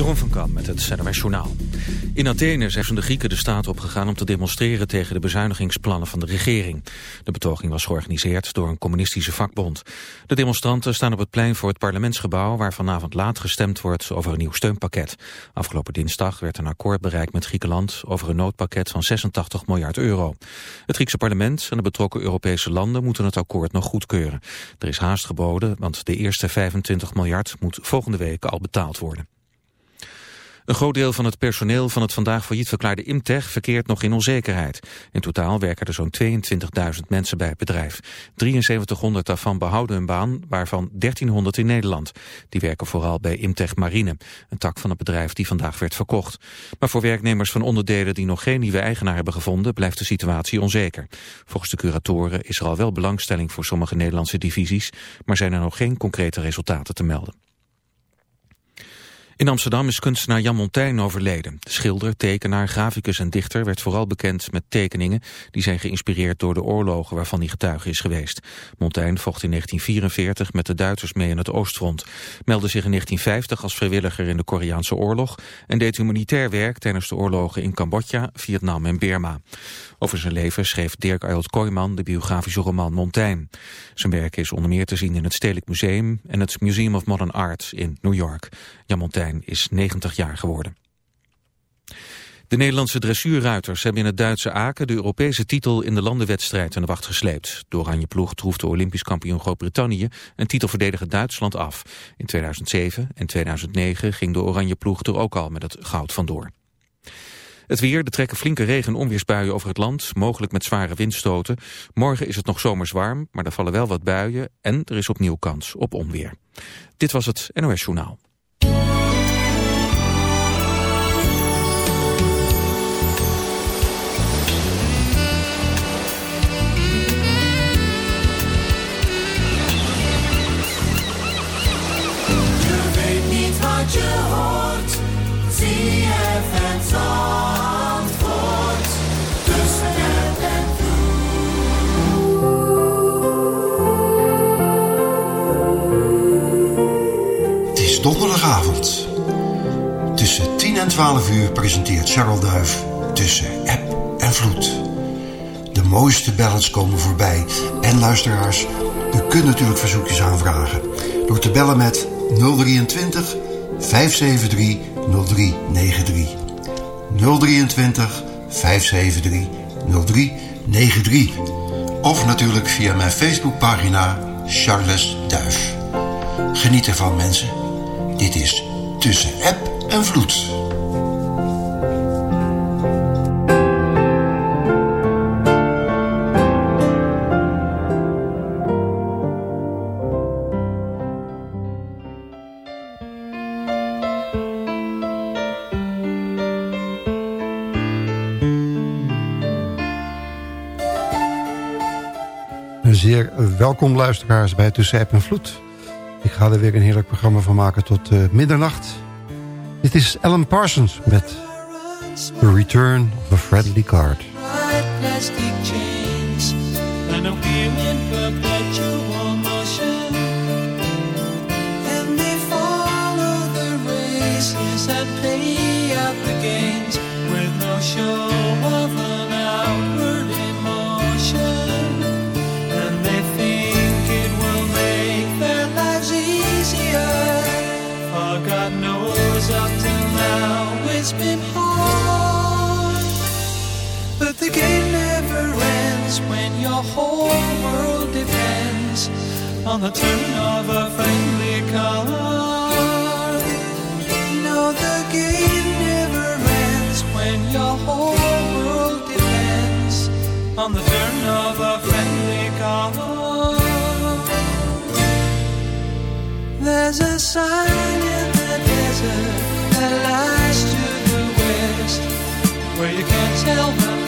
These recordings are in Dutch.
Jeroen van Kam met het CNRS Journaal. In Athene zijn de Grieken de staat opgegaan om te demonstreren tegen de bezuinigingsplannen van de regering. De betoging was georganiseerd door een communistische vakbond. De demonstranten staan op het plein voor het parlementsgebouw waar vanavond laat gestemd wordt over een nieuw steunpakket. Afgelopen dinsdag werd een akkoord bereikt met Griekenland over een noodpakket van 86 miljard euro. Het Griekse parlement en de betrokken Europese landen moeten het akkoord nog goedkeuren. Er is haast geboden, want de eerste 25 miljard moet volgende week al betaald worden. Een groot deel van het personeel van het vandaag failliet verklaarde Imtech verkeert nog in onzekerheid. In totaal werken er zo'n 22.000 mensen bij het bedrijf. 7300 daarvan behouden hun baan, waarvan 1300 in Nederland. Die werken vooral bij Imtech Marine, een tak van het bedrijf die vandaag werd verkocht. Maar voor werknemers van onderdelen die nog geen nieuwe eigenaar hebben gevonden, blijft de situatie onzeker. Volgens de curatoren is er al wel belangstelling voor sommige Nederlandse divisies, maar zijn er nog geen concrete resultaten te melden. In Amsterdam is kunstenaar Jan Montijn overleden. De schilder, tekenaar, graficus en dichter werd vooral bekend met tekeningen... die zijn geïnspireerd door de oorlogen waarvan hij getuige is geweest. Montijn vocht in 1944 met de Duitsers mee in het Oostfront. Meldde zich in 1950 als vrijwilliger in de Koreaanse oorlog... en deed humanitair werk tijdens de oorlogen in Cambodja, Vietnam en Burma. Over zijn leven schreef Dirk Ayot Kooijman de biografische roman Montaigne. Zijn werk is onder meer te zien in het Stedelijk Museum en het Museum of Modern Art in New York. Jan Montaigne is 90 jaar geworden. De Nederlandse dressuurruiters hebben in het Duitse Aken de Europese titel in de landenwedstrijd aan de wacht gesleept. De oranje ploeg de Olympisch kampioen Groot-Brittannië en titelverdediger Duitsland af. In 2007 en 2009 ging de oranje ploeg er ook al met het goud vandoor. Het weer, er trekken flinke regen- en onweersbuien over het land, mogelijk met zware windstoten. Morgen is het nog zomers warm, maar er vallen wel wat buien en er is opnieuw kans op onweer. Dit was het NOS Journaal. Donderdagavond. Tussen 10 en 12 uur presenteert Charles Duif Tussen App en Vloed. De mooiste ballads komen voorbij. En luisteraars, u kunt natuurlijk verzoekjes aanvragen. Door te bellen met 023 573 0393. 023 573 0393. Of natuurlijk via mijn Facebookpagina Charles Duif. Geniet ervan mensen. Dit is Tussen App en Vloed. Welkom luisteraars bij Tussen App en Vloed. Ik ga er weer een heerlijk programma van maken tot uh, middernacht. Dit is Alan Parsons met The Return of a Friendly Card. On the turn of a friendly card. No, the game never ends when your whole world depends on the turn of a friendly card. There's a sign in the desert that lies to the west where you can't tell the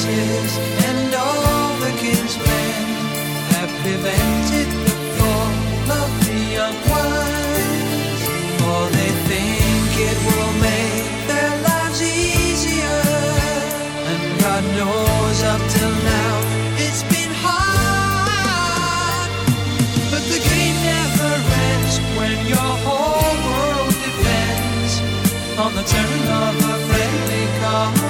ashes and Overkin's men have prevented the fall of the young ones, for they think it will make their lives easier. And God knows up till now it's been hard, but the game never ends when your whole world depends on the turn of a friendly car.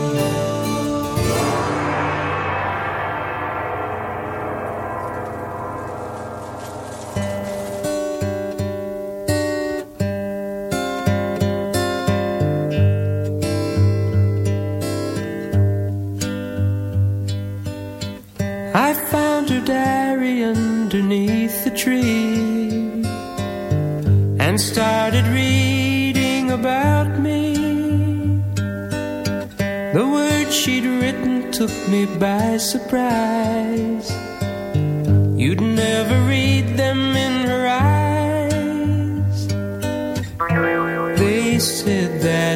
took me by surprise. You'd never read them in her eyes. They said that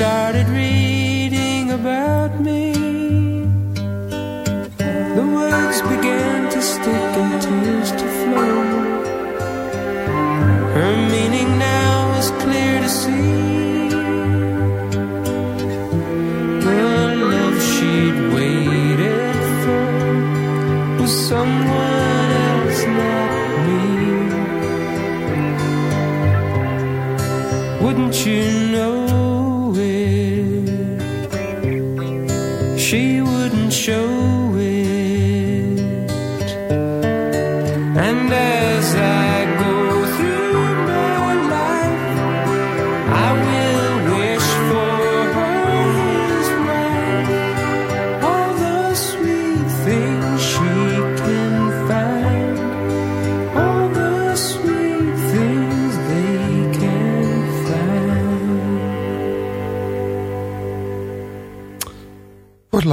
start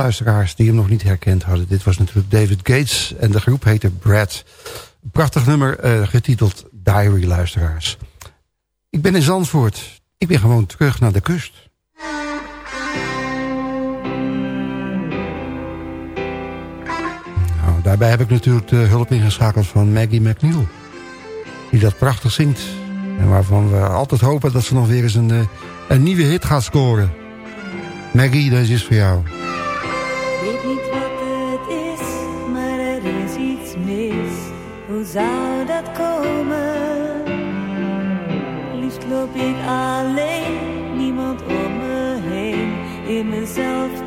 luisteraars die hem nog niet herkend hadden. Dit was natuurlijk David Gates en de groep heette Brad. Prachtig nummer uh, getiteld Diary luisteraars. Ik ben in Zandvoort. Ik ben gewoon terug naar de kust. Nou, daarbij heb ik natuurlijk de hulp ingeschakeld van Maggie McNeil. Die dat prachtig zingt. En waarvan we altijd hopen dat ze nog weer eens een, eh, een nieuwe hit gaat scoren. Maggie, deze is voor jou. Zou dat komen? Liefst loop ik alleen, niemand om me heen, in mezelf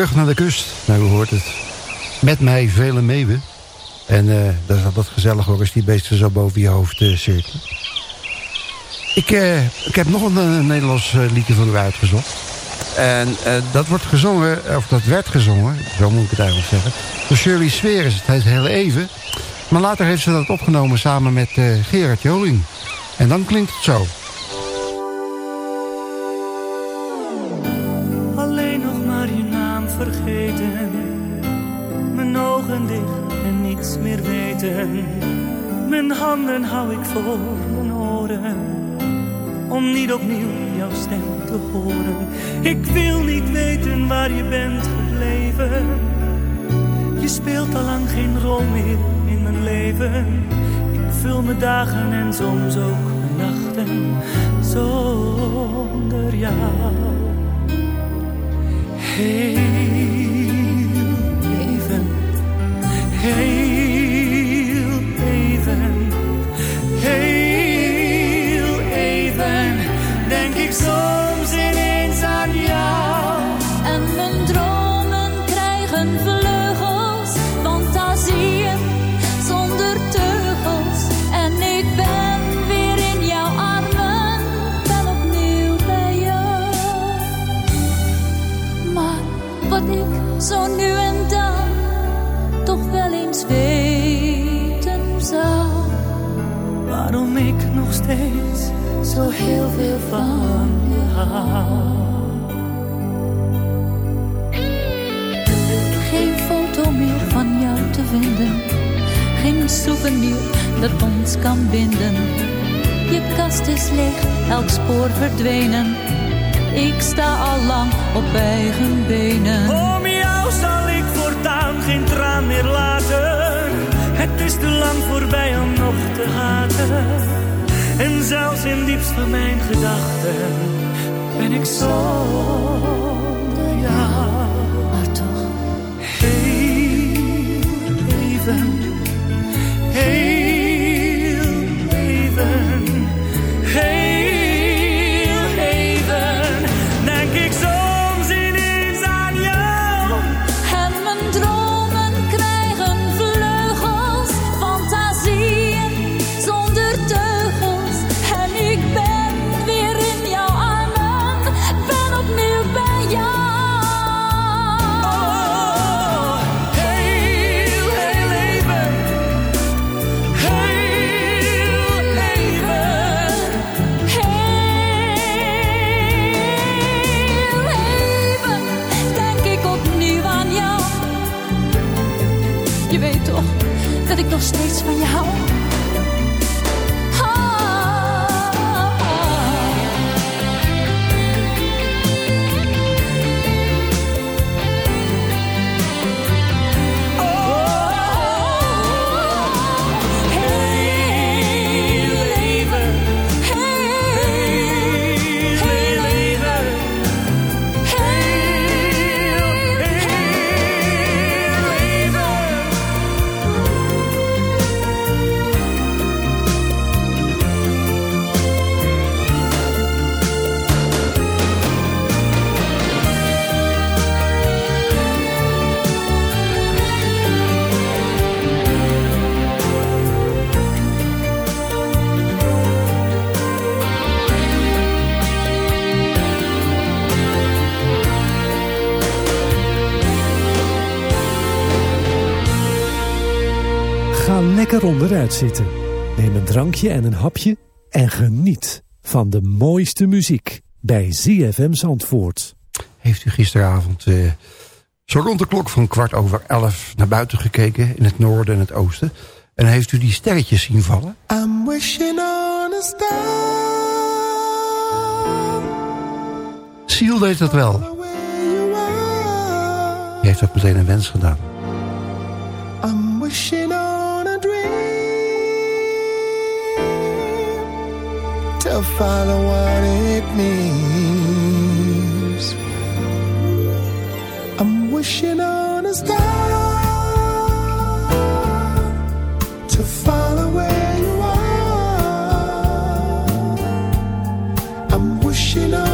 terug naar de kust. Nou, hoort het. Met mij vele meeuwen. En uh, dat is altijd gezellig hoor, als die beesten zo boven je hoofd uh, cirkelen. Ik, uh, ik heb nog een Nederlands liedje voor u uitgezocht. En dat wordt gezongen, of dat werd gezongen, zo moet ik het eigenlijk zeggen... door Shirley Sweres. Het heet heel even. Maar later heeft ze dat opgenomen samen met Gerard Joling. En dan klinkt het zo. Mijn handen hou ik voor mijn oren. Om niet opnieuw jouw stem te horen. Ik wil niet weten waar je bent gebleven. Je speelt al lang geen rol meer in mijn leven. Ik vul mijn dagen en soms ook mijn nachten zonder jou. Heel even, heel wat ik zo nu en dan toch wel eens weten zou. Waarom ik nog steeds zo heel veel van je hou. Geen foto meer van jou te vinden. Geen souvenir dat ons kan binden. Je kast is leeg, elk spoor verdwenen. Ik sta al lang op eigen benen. Om jou zal ik voortaan geen traan meer laten. Het is te lang voorbij om nog te haten. En zelfs in diepst van mijn gedachten ben ik zonder jou. Maar toch, Heel even, heel onderuit zitten. Neem een drankje en een hapje en geniet van de mooiste muziek bij ZFM Zandvoort. Heeft u gisteravond eh, zo rond de klok van kwart over elf naar buiten gekeken... in het noorden en het oosten. En heeft u die sterretjes zien vallen? I'm wishing on a star Siel deed dat wel. Die heeft ook meteen een wens gedaan. I'm wishing on to follow what it means. I'm wishing on a star to follow where you are. I'm wishing on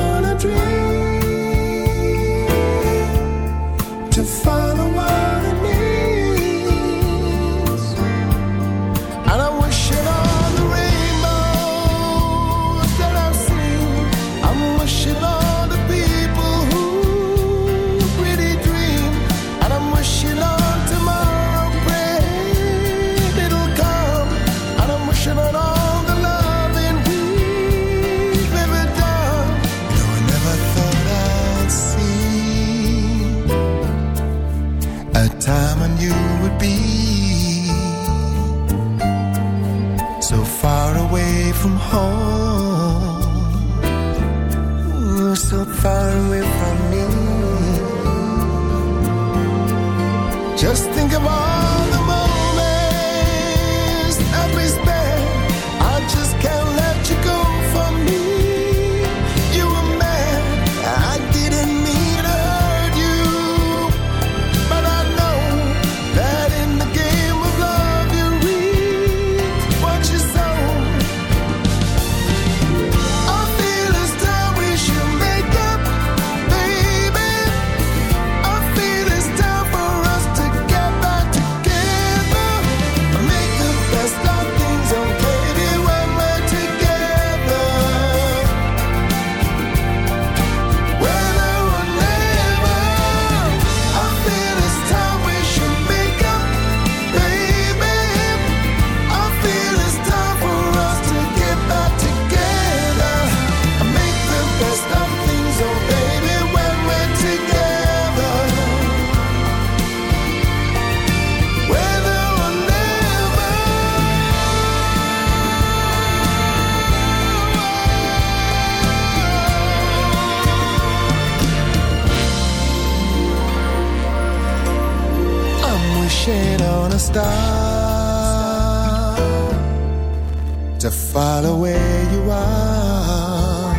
to follow where you are.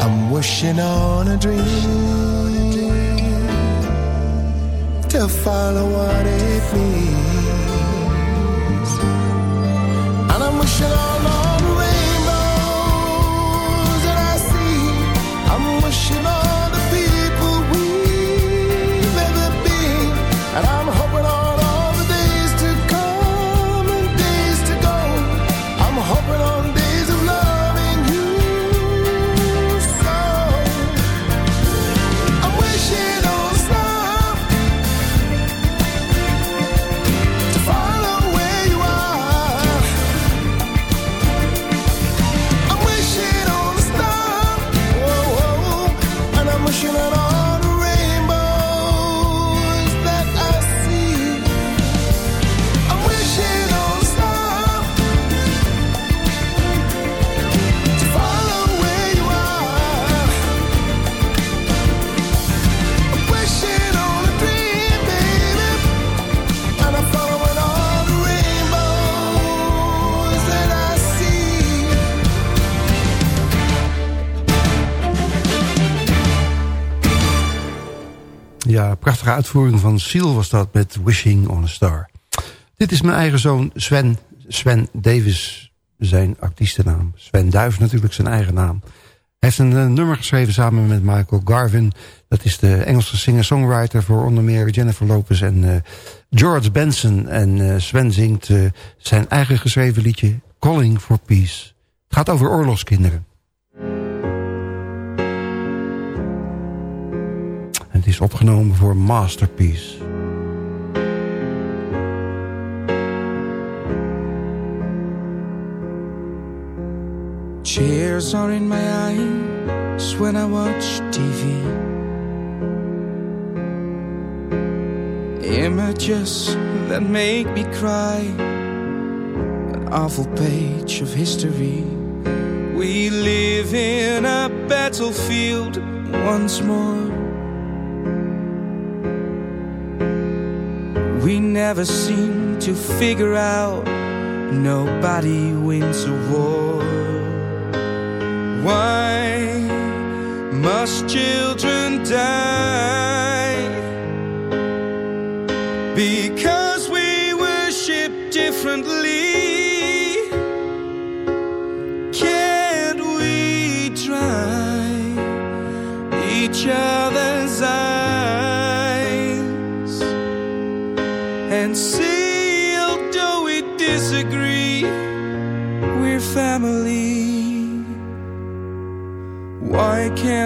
I'm wishing on a dream to follow what it means. And I'm wishing on all the rainbows that I see. I'm wishing on prachtige uitvoering van Seal was dat met Wishing on a Star. Dit is mijn eigen zoon Sven, Sven Davis, zijn artiestennaam. Sven Duif natuurlijk zijn eigen naam. Hij heeft een eh, nummer geschreven samen met Michael Garvin. Dat is de Engelse singer-songwriter voor onder meer Jennifer Lopez en eh, George Benson. En eh, Sven zingt zijn eigen geschreven liedje Calling for Peace. Het gaat over oorlogskinderen. Het is opgenomen voor Masterpiece. Tears are in my eyes when I watch TV. Images that make me cry. An awful page of history. We live in a battlefield once more. Never seem to figure out nobody wins a war. Why must children die? Because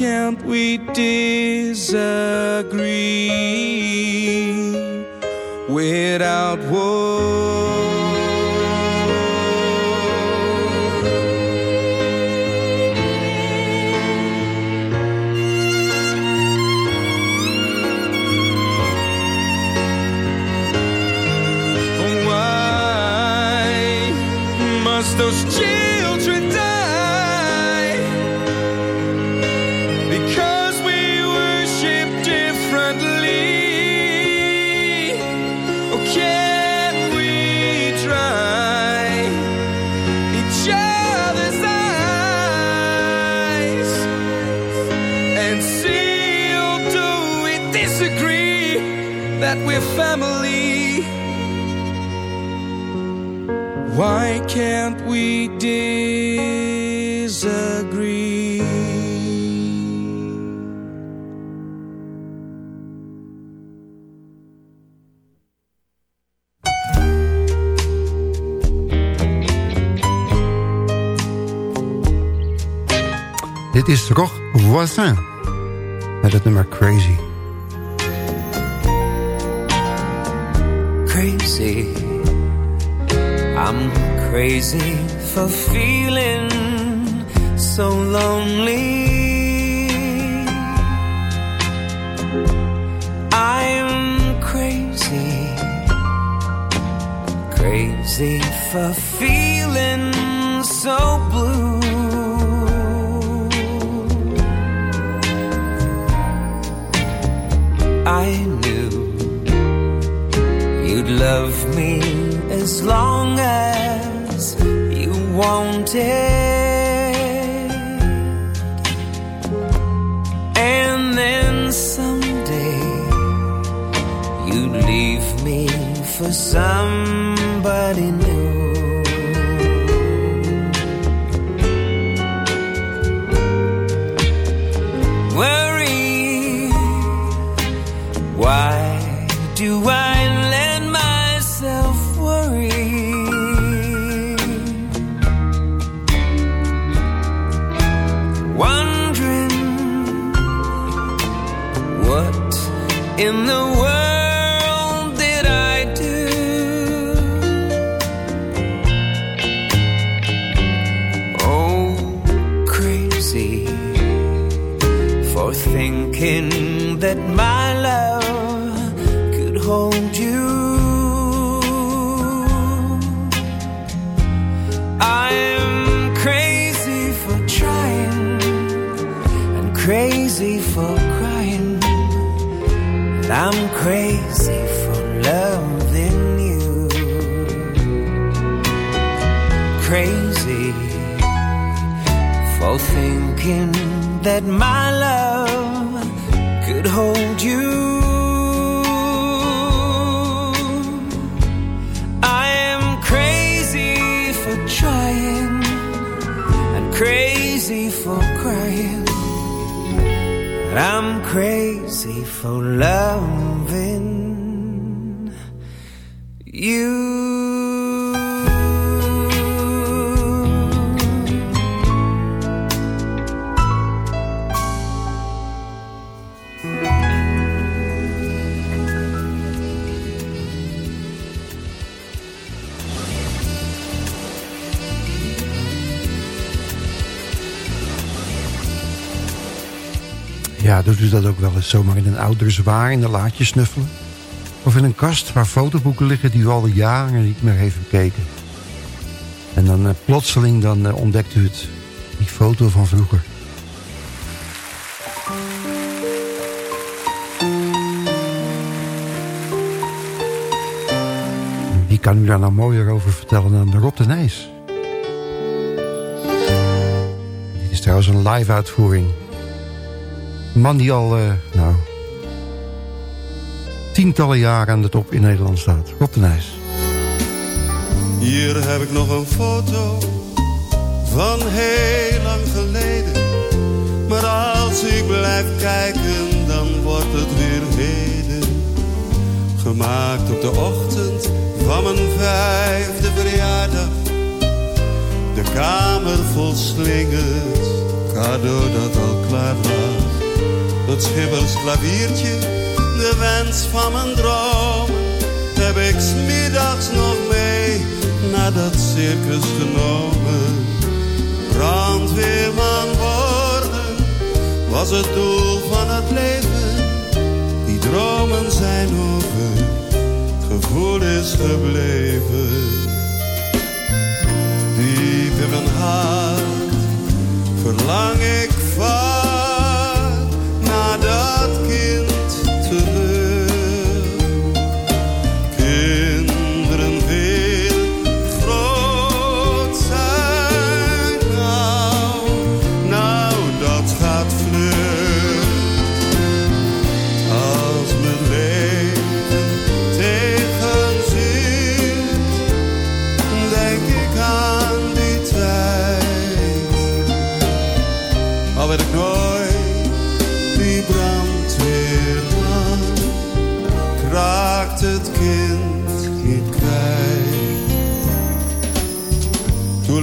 Can't we deserve? Dit is Roch Voisin met het nummer Crazy. crazy. I'm crazy for feeling so lonely. I'm crazy, crazy for feeling so I knew you'd love me as long as you wanted. And then someday you'd leave me for somebody thinking that my love could hold you. I am crazy for trying and crazy for crying. And I'm crazy for loving you. Doet u dat ook wel eens zomaar in een oudere zwaar in de laadje snuffelen? Of in een kast waar fotoboeken liggen die u al jaren niet meer heeft bekeken. En dan eh, plotseling dan, eh, ontdekt u het. Die foto van vroeger. Wie kan u daar nou mooier over vertellen dan Rob de Nijs? Dit is trouwens een live uitvoering. Man die al, eh, nou, tientallen jaren aan de top in Nederland staat. Rob de Nijs. Hier heb ik nog een foto van heel lang geleden. Maar als ik blijf kijken, dan wordt het weer heden. Gemaakt op de ochtend van mijn vijfde verjaardag. De kamer vol slingers, cadeau dat al klaar lag. Dat schippers klaviertje, de wens van mijn droom. Heb ik smiddags nog mee naar dat circus genomen. Brandweerman worden was het doel van het leven. Die dromen zijn over, gevoel is gebleven. Diep in mijn hart verlang ik vaak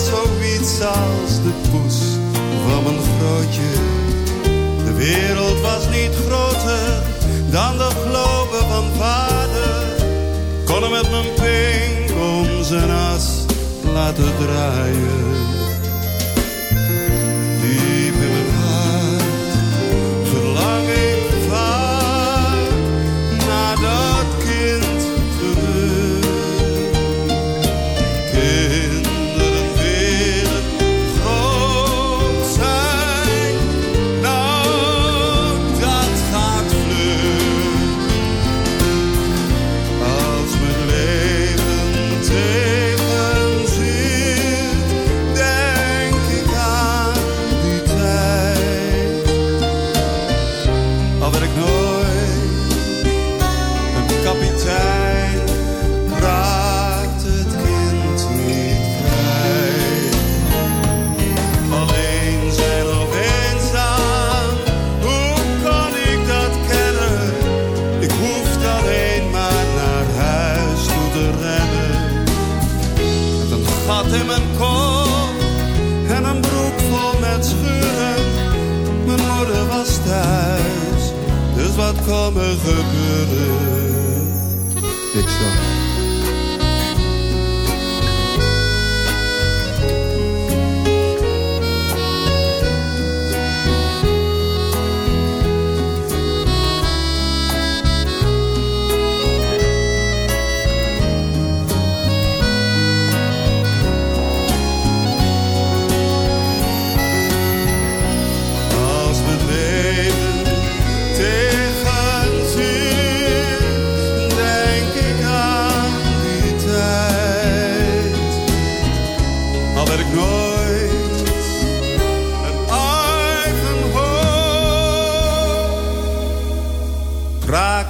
was zoiets als de poes van mijn grootje. De wereld was niet groter dan de globe van vader. Kon hem met mijn pink om zijn as laten draaien.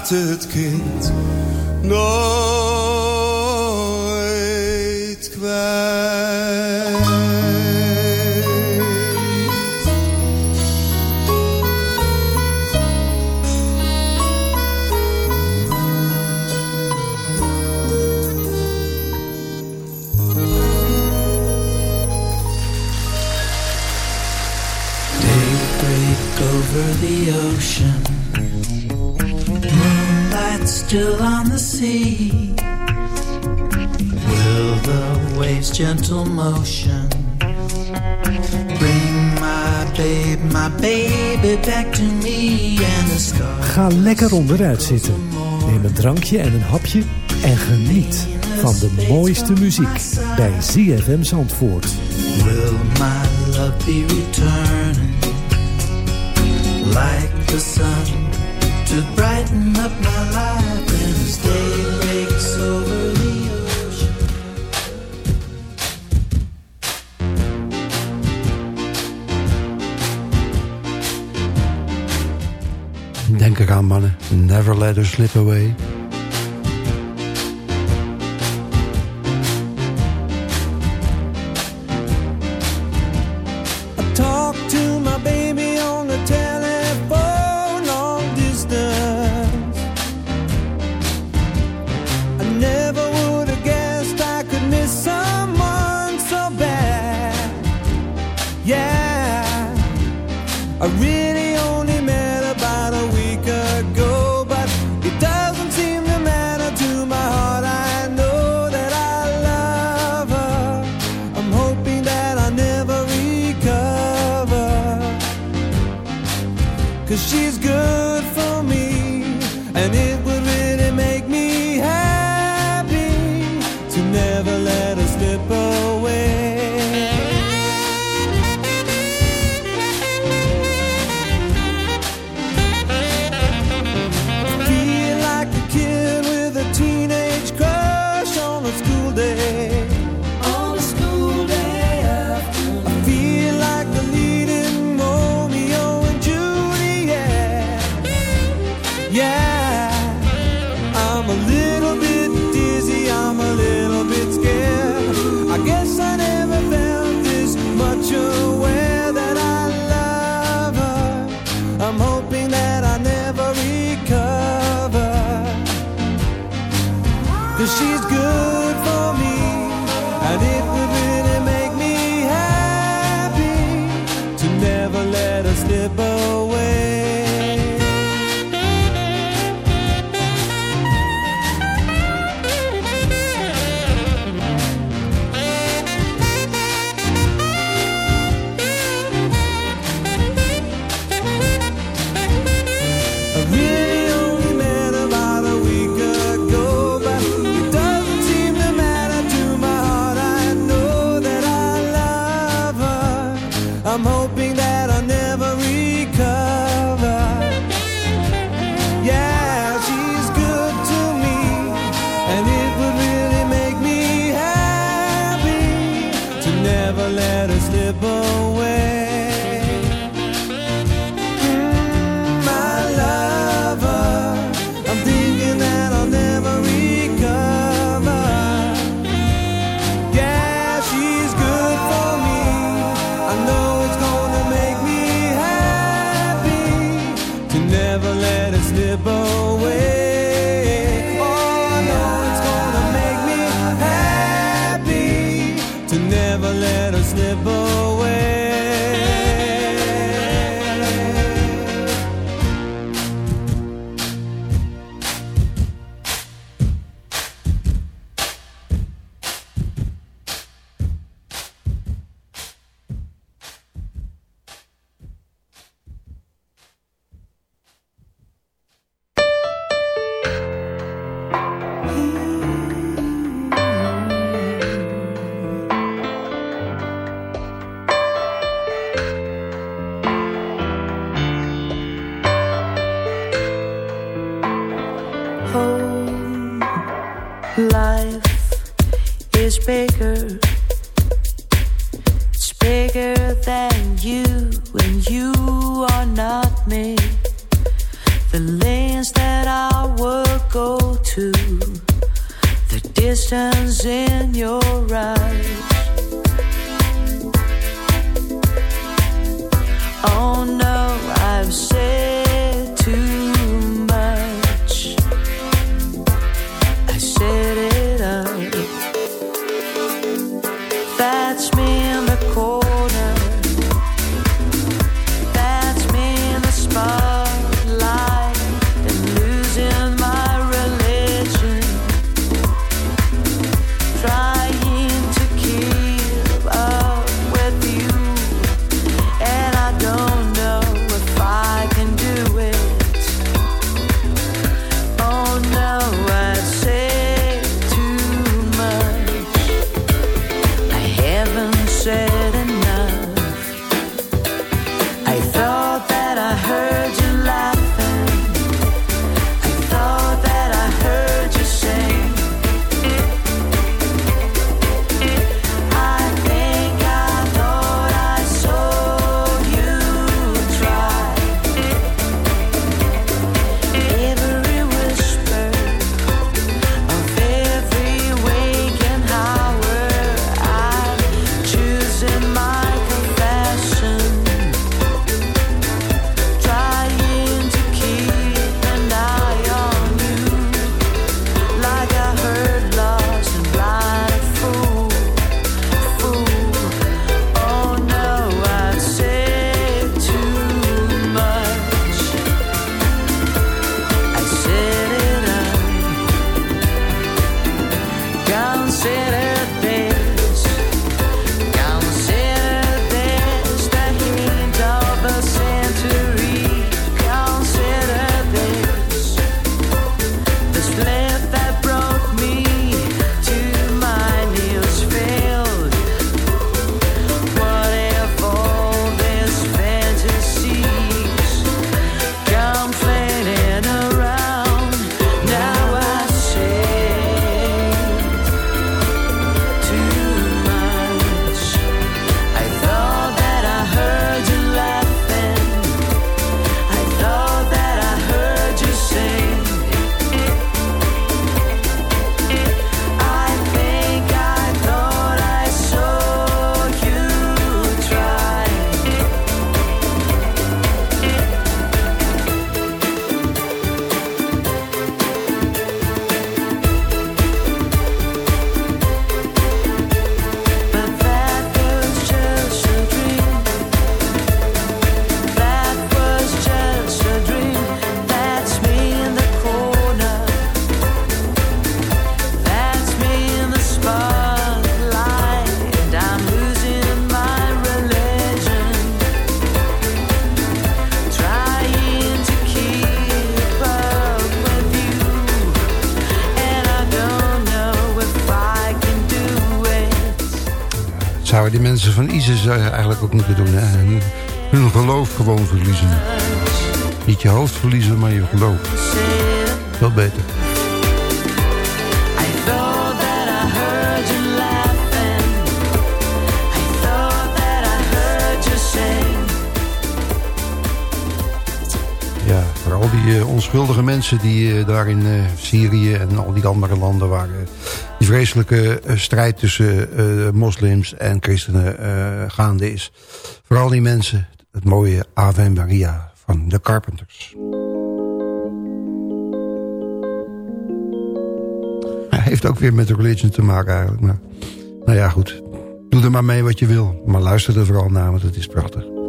Het kind nooit kwijt. still on the sea. Will the waves' gentle motion bring my babe, my baby back to me and the stars? Ga lekker onderuit zitten. Neem een drankje en een hapje en geniet van de mooiste muziek bij ZFM Zandvoort. Will my love be returning like the sun to brighten up my life? Denk ik aan mannen. Never let her slip away. Mensen eh, eigenlijk ook moeten doen. Hè? Hun- geloof gewoon verliezen. Niet je hoofd verliezen, maar je geloof. Veel beter. Ja, voor al die eh, onschuldige mensen die eh, daar in eh, Syrië en al die andere landen die vreselijke eh, strijd tussen eh, moslims en christenen eh, gaande is. Voor al die mensen het mooie Ave Maria van de Carpenters. Hij heeft ook weer met de religion te maken eigenlijk. Maar, nou ja, goed. Doe er maar mee wat je wil. Maar luister er vooral naar, want het is prachtig.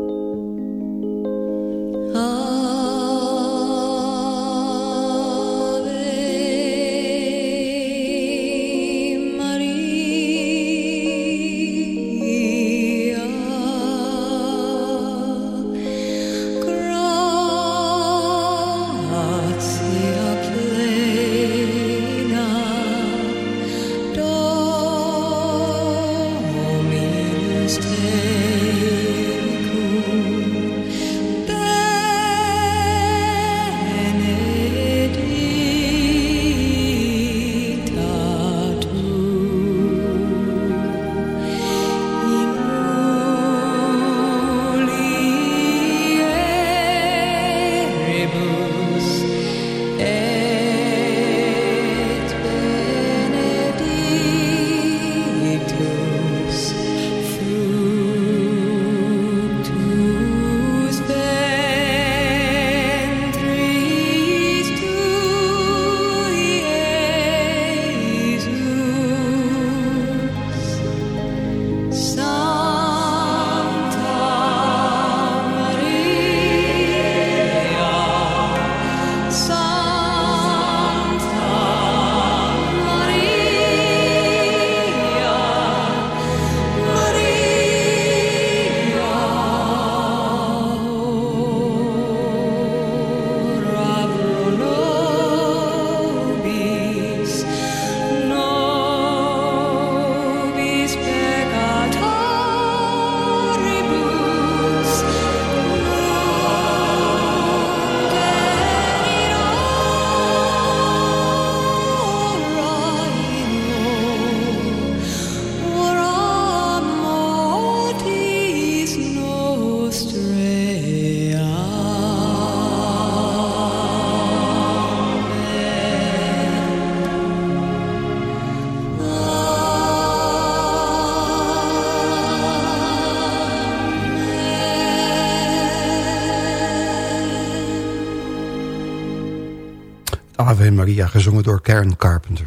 Maria, gezongen door Karen Carpenter.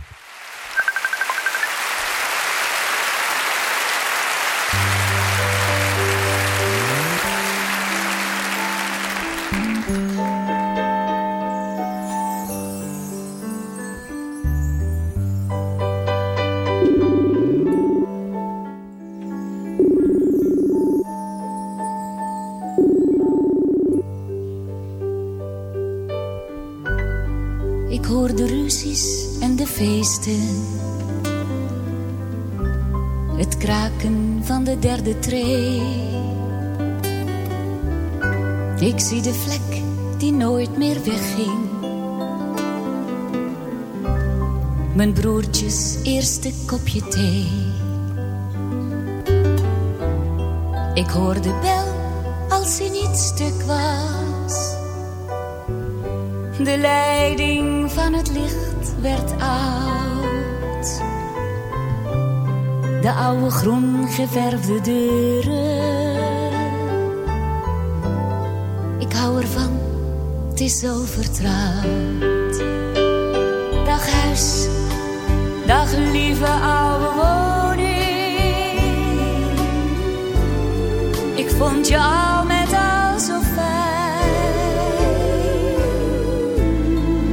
Ik zie de vlek die nooit meer wegging. Mijn broertjes eerste kopje thee. Ik hoor de bel als hij niet stuk was. De leiding van het licht werd oud. De oude groen geverfde deuren. Is zo vertrouwd. Dag huis, dag lieve oude woning. Ik vond je al met al zo fijn.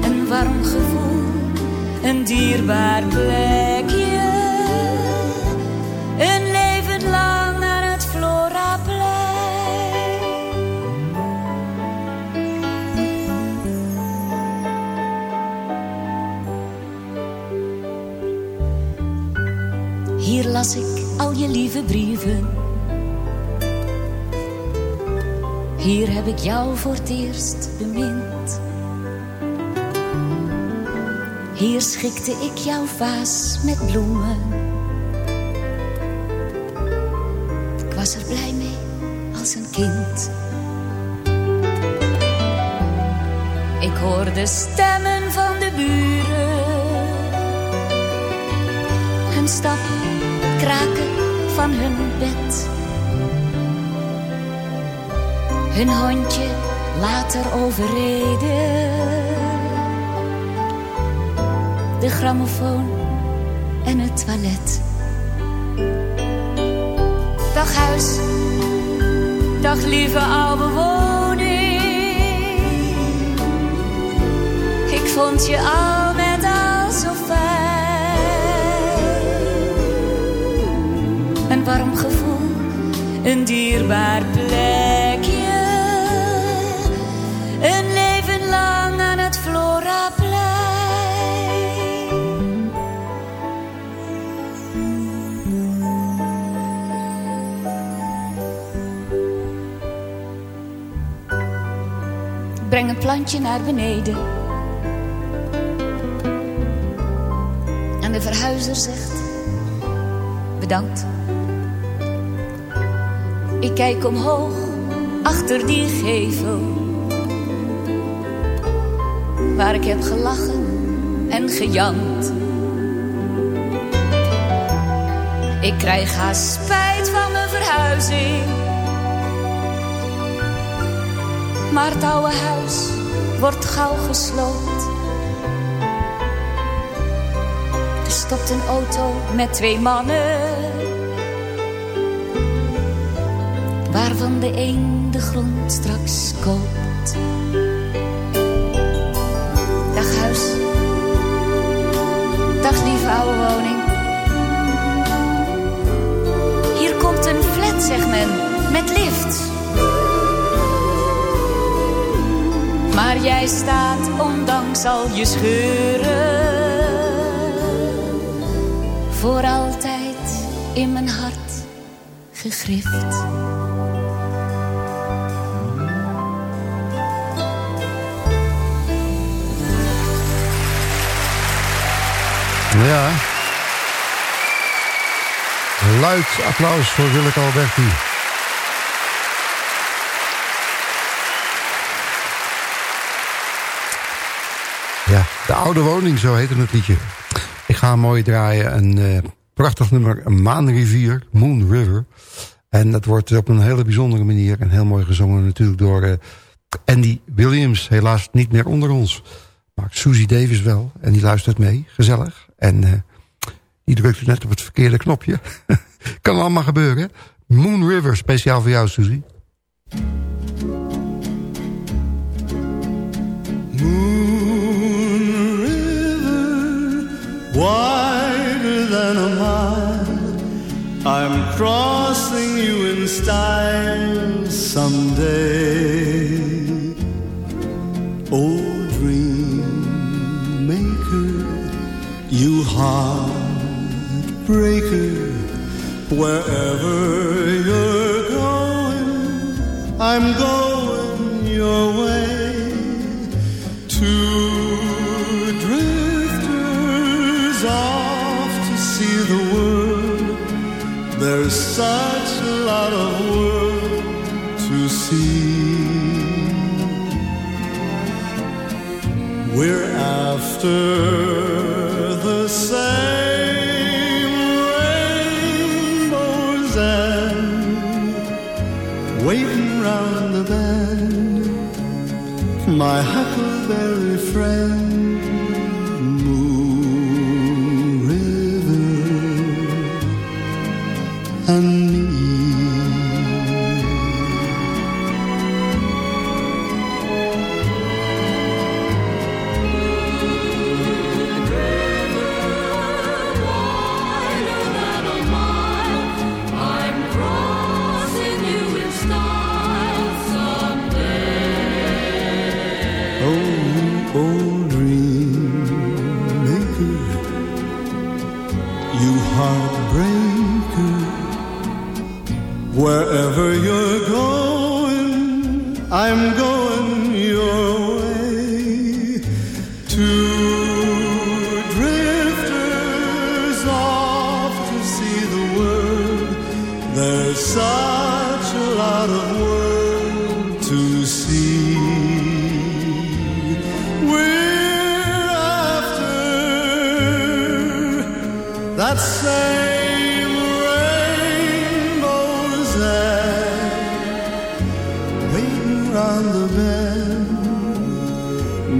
Een warm gevoel, een dierbaar plekje. Lieve brieven. Hier heb ik jou voor het eerst bemind. Hier schikte ik jouw vaas met bloemen. Ik was er blij mee als een kind. Ik hoorde stemmen van de buren. Hun stappen, kraken van hun bed. Hun hondje later overreden. De grammofoon en het toilet. Dag huis, dag lieve oude woning. Ik vond je al een dierbaar plekje. Een leven lang aan het Floraplein. Breng een plantje naar beneden. En de verhuizer zegt: Bedankt. Ik kijk omhoog achter die gevel. Waar ik heb gelachen en gejant. Ik krijg haast spijt van mijn verhuizing. Maar het oude huis wordt gauw gesloopt. Er stopt een auto met twee mannen. Waarvan de een de grond straks koopt. Dag huis. Dag lieve oude woning. Hier komt een flat, zegt men, met lift. Maar jij staat ondanks al je scheuren Voor altijd in mijn hart gegrift Ja. Luid applaus voor Willeke Alberti. Ja, de oude woning, zo heette het liedje. Ik ga mooi draaien. Een eh, prachtig nummer, Maanrivier, Moon River. En dat wordt op een hele bijzondere manier en heel mooi gezongen natuurlijk door eh, Andy Williams. Helaas niet meer onder ons. Maar Susie Davis wel. En die luistert mee, gezellig. En eh, die drukte net op het verkeerde knopje. kan allemaal gebeuren. Moon River, speciaal voor jou Susie. wider than a mile. I'm crossing you in style someday. Heartbreaker, wherever you're going, I'm going your way. Two drifters off to see the world. There's such a lot of world to see. We're after I'm going your way. Two drifters off to see the world. There's such a lot of world to see. We're after that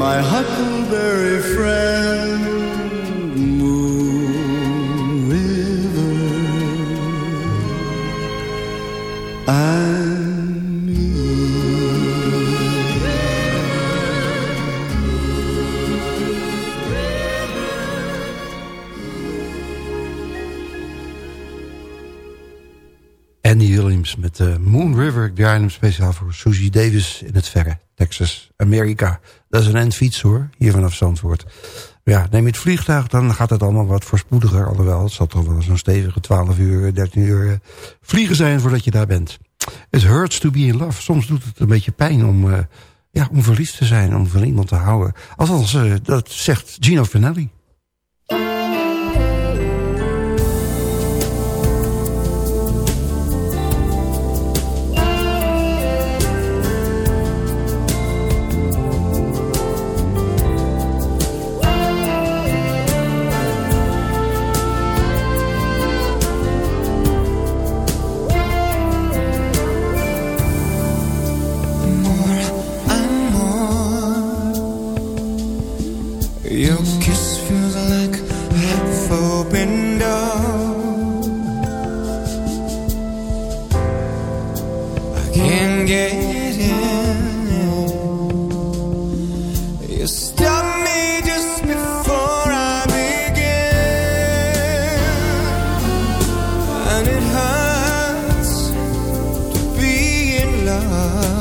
My huckleberry friend, de Moon River. Ik draai hem speciaal voor Susie Davis in het verre Texas, Amerika. Dat is een endfiets hoor, hier vanaf Zandvoort. Ja, neem je het vliegtuig, dan gaat het allemaal wat voorspoediger. Alhoewel, het zal toch wel zo'n stevige 12 uur, 13 uur eh, vliegen zijn voordat je daar bent. It hurts to be in love. Soms doet het een beetje pijn om, eh, ja, om verliefd te zijn, om van iemand te houden. Althans, eh, dat zegt Gino Finelli. And it hurts to be in love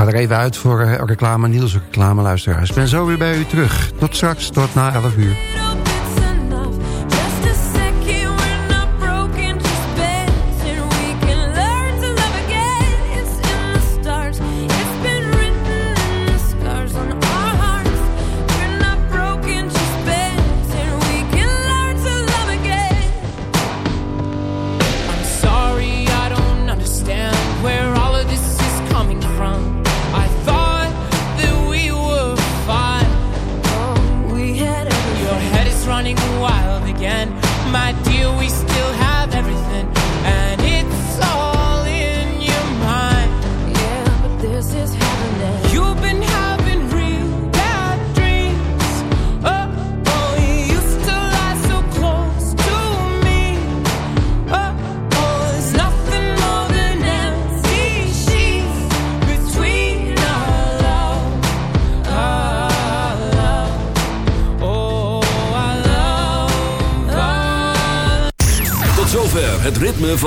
ga er even uit voor eh, reclame, nieuwsreclame, luisteraars. Ik ben zo weer bij u terug. Tot straks, tot na 11 uur.